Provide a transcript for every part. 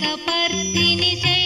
रम्यकपर्दिनि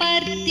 पर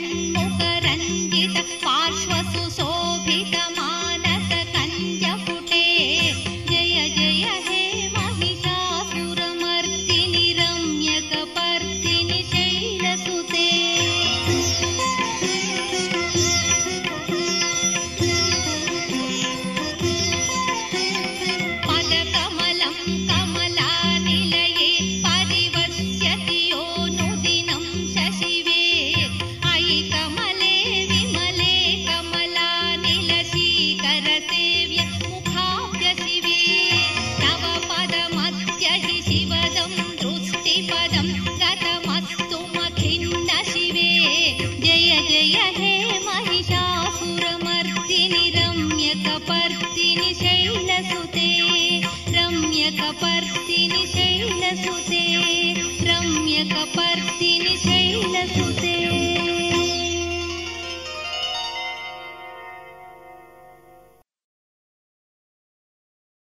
ಸಣ್ಣುಕ ರಂಜಿತ ಪಾ हे महिषापुरमर्तिनि रम्यकपर्तिनि शयुलसुते रम्यकपर्तिनि शयुलसुते रम्यकपर्ति